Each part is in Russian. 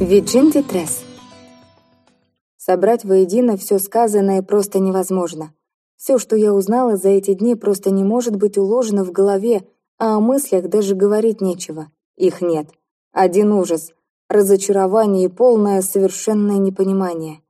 Виджинти Тресс. Собрать воедино все сказанное просто невозможно. Все, что я узнала за эти дни, просто не может быть уложено в голове, а о мыслях даже говорить нечего. Их нет. Один ужас, разочарование и полное совершенное непонимание.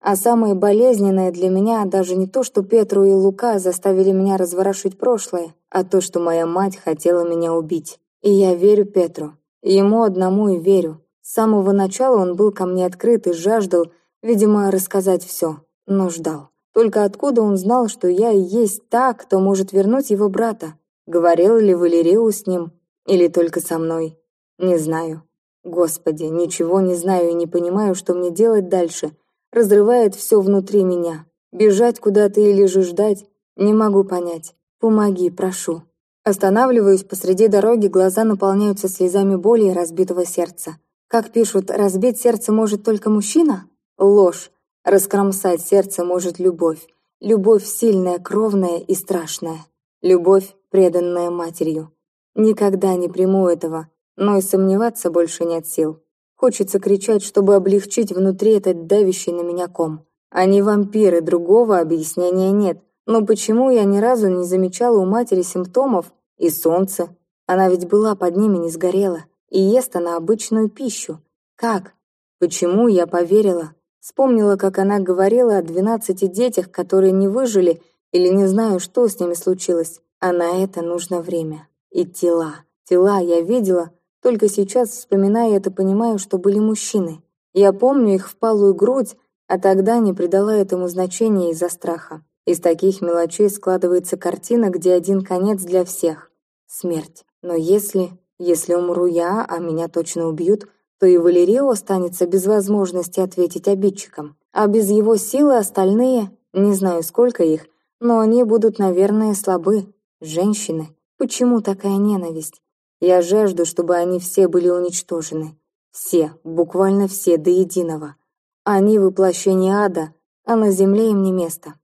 А самое болезненное для меня даже не то, что Петру и Лука заставили меня разворошить прошлое, а то, что моя мать хотела меня убить. И я верю Петру. Ему одному и верю. С самого начала он был ко мне открыт и жаждал, видимо, рассказать все, но ждал. Только откуда он знал, что я и есть та, кто может вернуть его брата? Говорил ли Валериу с ним? Или только со мной? Не знаю. Господи, ничего не знаю и не понимаю, что мне делать дальше. Разрывает все внутри меня. Бежать куда-то или же ждать? Не могу понять. Помоги, прошу. Останавливаюсь посреди дороги, глаза наполняются слезами боли и разбитого сердца. Как пишут, разбить сердце может только мужчина? Ложь. Раскромсать сердце может любовь. Любовь сильная, кровная и страшная. Любовь, преданная матерью. Никогда не приму этого, но и сомневаться больше нет сил. Хочется кричать, чтобы облегчить внутри этот давящий на меня ком. Они вампиры, другого объяснения нет. Но почему я ни разу не замечала у матери симптомов? И солнце. Она ведь была под ними, не сгорела и ест она обычную пищу. Как? Почему я поверила? Вспомнила, как она говорила о двенадцати детях, которые не выжили, или не знаю, что с ними случилось. А на это нужно время. И тела. Тела я видела, только сейчас, вспоминая это, понимаю, что были мужчины. Я помню их впалую грудь, а тогда не придала этому значения из-за страха. Из таких мелочей складывается картина, где один конец для всех — смерть. Но если... Если умру я, а меня точно убьют, то и Валерио останется без возможности ответить обидчикам. А без его силы остальные, не знаю сколько их, но они будут, наверное, слабы. Женщины. Почему такая ненависть? Я жажду, чтобы они все были уничтожены. Все, буквально все, до единого. Они воплощение ада, а на земле им не место.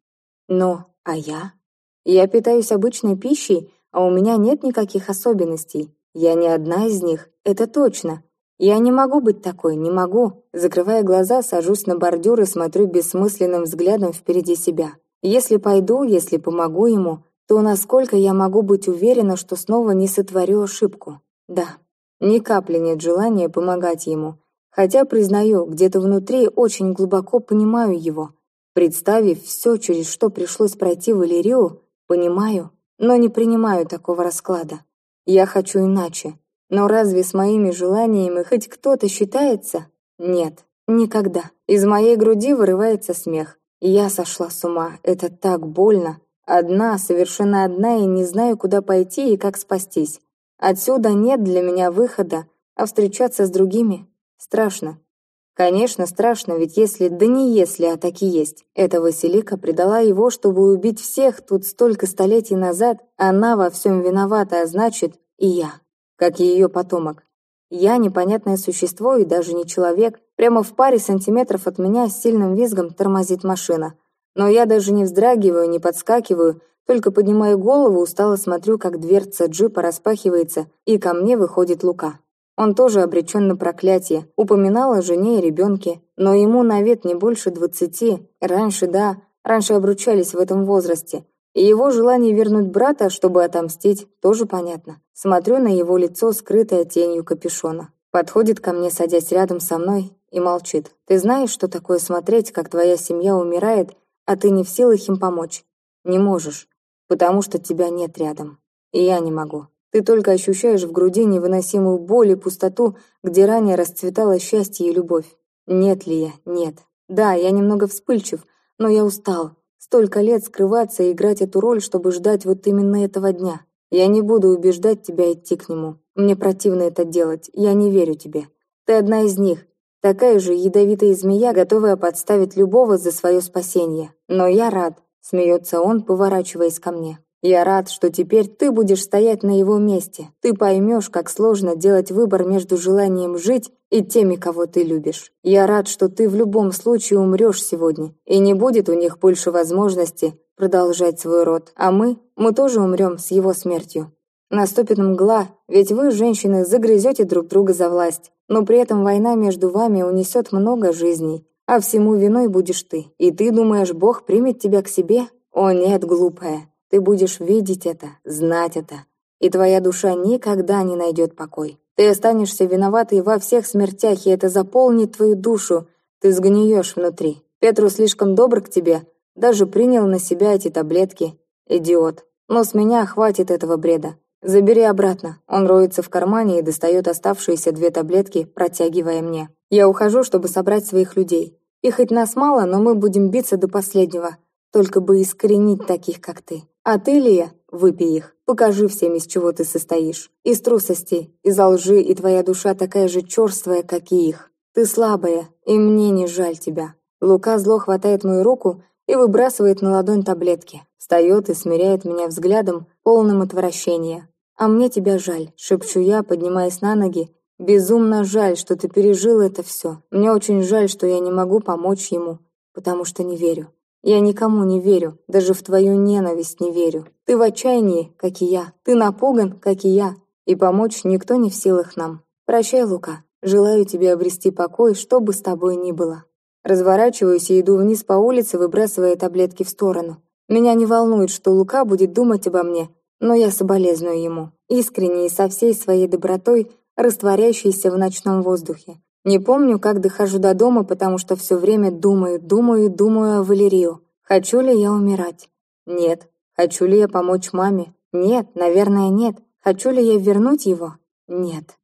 Но, а я? Я питаюсь обычной пищей, а у меня нет никаких особенностей. Я не одна из них, это точно. Я не могу быть такой, не могу. Закрывая глаза, сажусь на бордюр и смотрю бессмысленным взглядом впереди себя. Если пойду, если помогу ему, то насколько я могу быть уверена, что снова не сотворю ошибку? Да, ни капли нет желания помогать ему. Хотя, признаю, где-то внутри очень глубоко понимаю его. Представив все, через что пришлось пройти Валерию, понимаю, но не принимаю такого расклада. Я хочу иначе. Но разве с моими желаниями хоть кто-то считается? Нет, никогда. Из моей груди вырывается смех. Я сошла с ума. Это так больно. Одна, совершенно одна, и не знаю, куда пойти и как спастись. Отсюда нет для меня выхода, а встречаться с другими страшно. Конечно, страшно, ведь если, да не если, а таки есть. Эта Василика предала его, чтобы убить всех тут столько столетий назад. Она во всем виновата, а значит, и я, как и ее потомок. Я непонятное существо и даже не человек. Прямо в паре сантиметров от меня с сильным визгом тормозит машина. Но я даже не вздрагиваю, не подскакиваю, только поднимаю голову, устало смотрю, как дверца джипа распахивается, и ко мне выходит Лука. Он тоже обречен на проклятие, упоминал о жене и ребенке, но ему на вид не больше двадцати. Раньше, да, раньше обручались в этом возрасте. И его желание вернуть брата, чтобы отомстить, тоже понятно. Смотрю на его лицо, скрытое тенью капюшона. Подходит ко мне, садясь рядом со мной, и молчит. «Ты знаешь, что такое смотреть, как твоя семья умирает, а ты не в силах им помочь? Не можешь, потому что тебя нет рядом. И я не могу. Ты только ощущаешь в груди невыносимую боль и пустоту, где ранее расцветало счастье и любовь. Нет ли я? Нет. Да, я немного вспыльчив, но я устал. Столько лет скрываться и играть эту роль, чтобы ждать вот именно этого дня. Я не буду убеждать тебя идти к нему. Мне противно это делать. Я не верю тебе. Ты одна из них. Такая же ядовитая змея, готовая подставить любого за свое спасение. Но я рад, смеется он, поворачиваясь ко мне. Я рад, что теперь ты будешь стоять на его месте. Ты поймешь, как сложно делать выбор между желанием жить и теми, кого ты любишь. Я рад, что ты в любом случае умрешь сегодня, и не будет у них больше возможности продолжать свой род. А мы, мы тоже умрем с его смертью. Наступит мгла, ведь вы, женщины, загрызете друг друга за власть. но при этом война между вами унесет много жизней, а всему виной будешь ты. И ты думаешь, Бог примет тебя к себе? О нет, глупая, ты будешь видеть это, знать это, и твоя душа никогда не найдет покой. Ты останешься виноватой во всех смертях, и это заполнит твою душу. Ты сгниешь внутри. Петру слишком добр к тебе, даже принял на себя эти таблетки. Идиот. Но с меня хватит этого бреда. Забери обратно. Он роется в кармане и достает оставшиеся две таблетки, протягивая мне. Я ухожу, чтобы собрать своих людей. И хоть нас мало, но мы будем биться до последнего. Только бы искоренить таких, как ты. А ты, Лия, выпей их. Покажи всем, из чего ты состоишь. Из трусости, из лжи, и твоя душа такая же черствая, как и их. Ты слабая, и мне не жаль тебя. Лука зло хватает мою руку и выбрасывает на ладонь таблетки. Встает и смиряет меня взглядом, полным отвращения. «А мне тебя жаль», — шепчу я, поднимаясь на ноги. «Безумно жаль, что ты пережил это все. Мне очень жаль, что я не могу помочь ему, потому что не верю. Я никому не верю, даже в твою ненависть не верю. Ты в отчаянии, как и я. Ты напуган, как и я. И помочь никто не в силах нам. Прощай, Лука. Желаю тебе обрести покой, что бы с тобой ни было. Разворачиваюсь и иду вниз по улице, выбрасывая таблетки в сторону. Меня не волнует, что Лука будет думать обо мне, но я соболезную ему. Искренне и со всей своей добротой, растворяющейся в ночном воздухе. Не помню, как дохожу до дома, потому что все время думаю, думаю, думаю о Валерию. Хочу ли я умирать? Нет. Хочу ли я помочь маме? Нет, наверное, нет. Хочу ли я вернуть его? Нет.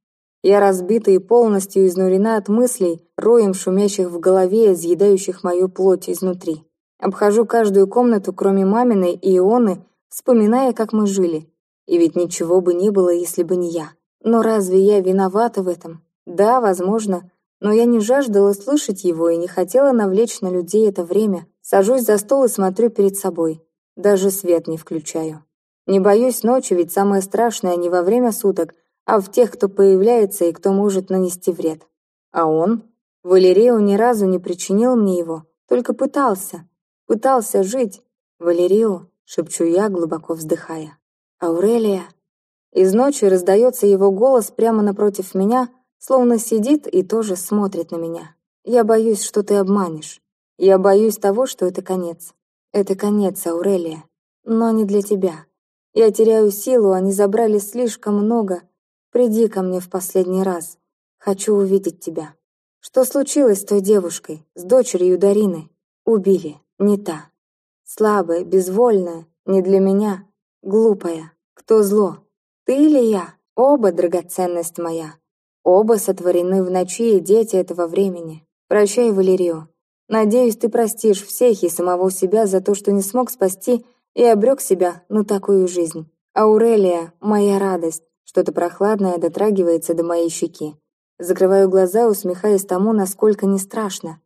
Я разбита и полностью изнурена от мыслей, роем шумящих в голове и съедающих мою плоть изнутри. Обхожу каждую комнату, кроме маминой и Ионы, вспоминая, как мы жили. И ведь ничего бы не было, если бы не я. Но разве я виновата в этом? Да, возможно, но я не жаждала слышать его и не хотела навлечь на людей это время. Сажусь за стол и смотрю перед собой. Даже свет не включаю. Не боюсь ночи, ведь самое страшное не во время суток, а в тех, кто появляется и кто может нанести вред. А он? Валерио ни разу не причинил мне его, только пытался. Пытался жить. Валерио, шепчу я, глубоко вздыхая. Аурелия. Из ночи раздается его голос прямо напротив меня, Словно сидит и тоже смотрит на меня. Я боюсь, что ты обманешь. Я боюсь того, что это конец. Это конец, Аурелия. Но не для тебя. Я теряю силу, они забрали слишком много. Приди ко мне в последний раз. Хочу увидеть тебя. Что случилось с той девушкой, с дочерью Дарины? Убили, не та. Слабая, безвольная, не для меня. Глупая. Кто зло? Ты или я? Оба драгоценность моя. Оба сотворены в ночи и дети этого времени. Прощай, Валерио. Надеюсь, ты простишь всех и самого себя за то, что не смог спасти и обрек себя на такую жизнь. Аурелия, моя радость. Что-то прохладное дотрагивается до моей щеки. Закрываю глаза, усмехаясь тому, насколько не страшно.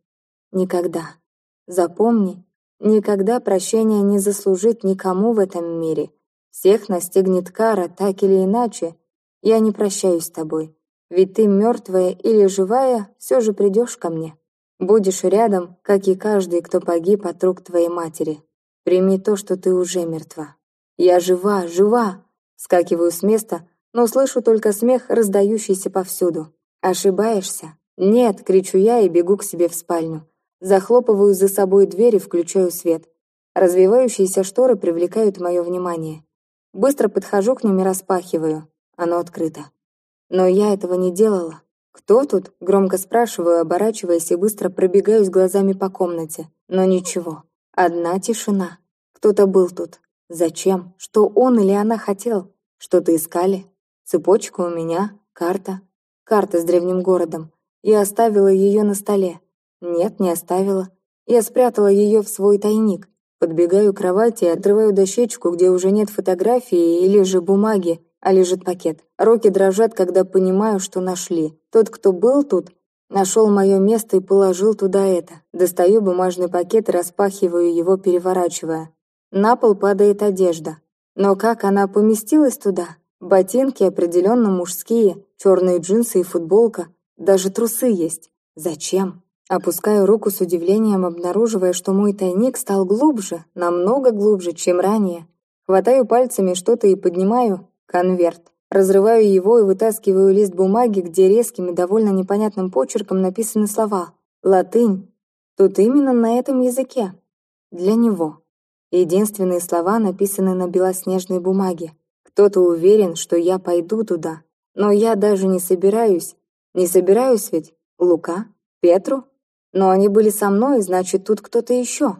Никогда. Запомни, никогда прощения не заслужить никому в этом мире. Всех настигнет кара, так или иначе. Я не прощаюсь с тобой. Ведь ты мертвая или живая, все же придешь ко мне. Будешь рядом, как и каждый, кто погиб от рук твоей матери. Прими то, что ты уже мертва. Я жива, жива! Скакиваю с места, но слышу только смех, раздающийся повсюду. Ошибаешься? Нет, кричу я и бегу к себе в спальню. Захлопываю за собой дверь и включаю свет. Развивающиеся шторы привлекают мое внимание. Быстро подхожу к ним и распахиваю. Оно открыто. Но я этого не делала. «Кто тут?» — громко спрашиваю, оборачиваясь и быстро пробегаюсь глазами по комнате. Но ничего. Одна тишина. Кто-то был тут. Зачем? Что он или она хотел? Что-то искали? Цепочка у меня, карта. Карта с древним городом. Я оставила ее на столе. Нет, не оставила. Я спрятала ее в свой тайник. Подбегаю к кровати и отрываю дощечку, где уже нет фотографии или же бумаги, а лежит пакет. Руки дрожат, когда понимаю, что нашли. Тот, кто был тут, нашел мое место и положил туда это. Достаю бумажный пакет и распахиваю его, переворачивая. На пол падает одежда. Но как она поместилась туда? Ботинки определенно мужские, черные джинсы и футболка. Даже трусы есть. Зачем? Опускаю руку с удивлением, обнаруживая, что мой тайник стал глубже, намного глубже, чем ранее. Хватаю пальцами что-то и поднимаю, Конверт. Разрываю его и вытаскиваю лист бумаги, где резким и довольно непонятным почерком написаны слова. Латынь. Тут именно на этом языке. Для него. Единственные слова написаны на белоснежной бумаге. Кто-то уверен, что я пойду туда. Но я даже не собираюсь. Не собираюсь ведь. Лука? Петру? Но они были со мной, значит, тут кто-то еще.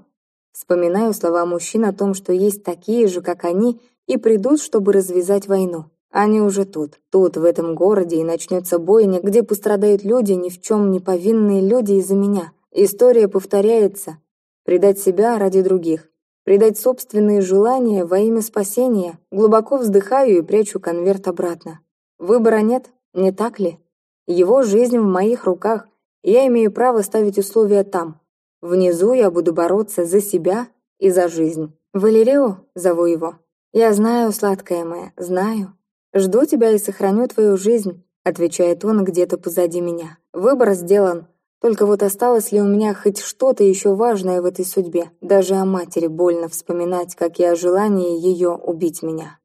Вспоминаю слова мужчин о том, что есть такие же, как они, и придут, чтобы развязать войну. Они уже тут, тут, в этом городе, и начнется бойня, где пострадают люди, ни в чем не повинные люди из-за меня. История повторяется. Предать себя ради других. Предать собственные желания во имя спасения. Глубоко вздыхаю и прячу конверт обратно. Выбора нет, не так ли? Его жизнь в моих руках, я имею право ставить условия там. Внизу я буду бороться за себя и за жизнь. Валерио, зову его. Я знаю, сладкая моя, знаю. «Жду тебя и сохраню твою жизнь», — отвечает он где-то позади меня. «Выбор сделан. Только вот осталось ли у меня хоть что-то еще важное в этой судьбе? Даже о матери больно вспоминать, как и о желании ее убить меня».